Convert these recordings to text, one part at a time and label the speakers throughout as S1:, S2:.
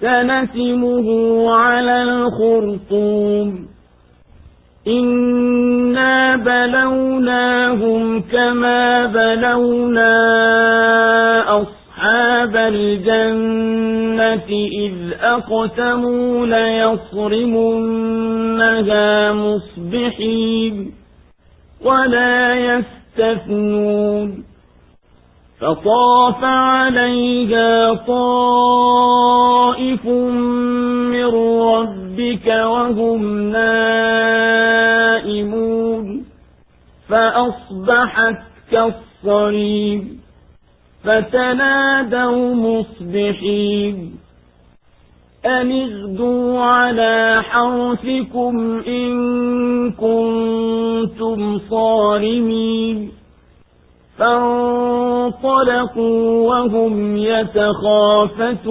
S1: سنسمه على الخرطوم. إنا بلوناهم كما بلونا أصحاب الجنة إذ أقسموا ليصرمنها مصبحين ولا يستثنون فطاف عليها طائف من ربك وهم نائمون فأصبحت كالصريم فتنادوا مصبحين أن اغدوا على حرثكم إن كنتم صارمين فانطلقوا وهم يتخافتون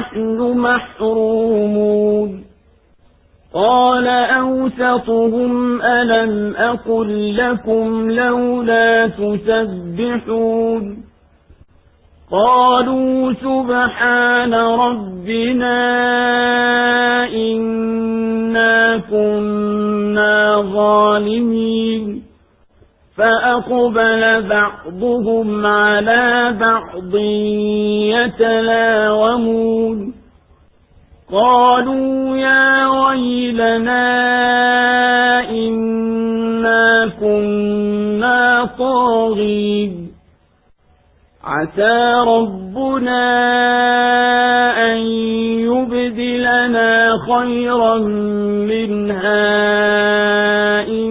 S1: نحن محرومون. قال أوسطهم ألم أقل لكم لولا تسبحون؟ قالوا سبحان ربنا فأقبل بعضهم على بعض يتلاومون قالوا يا ويلنا إنا كنا طاغين عسى ربنا أن يبدلنا خيرا منها إلى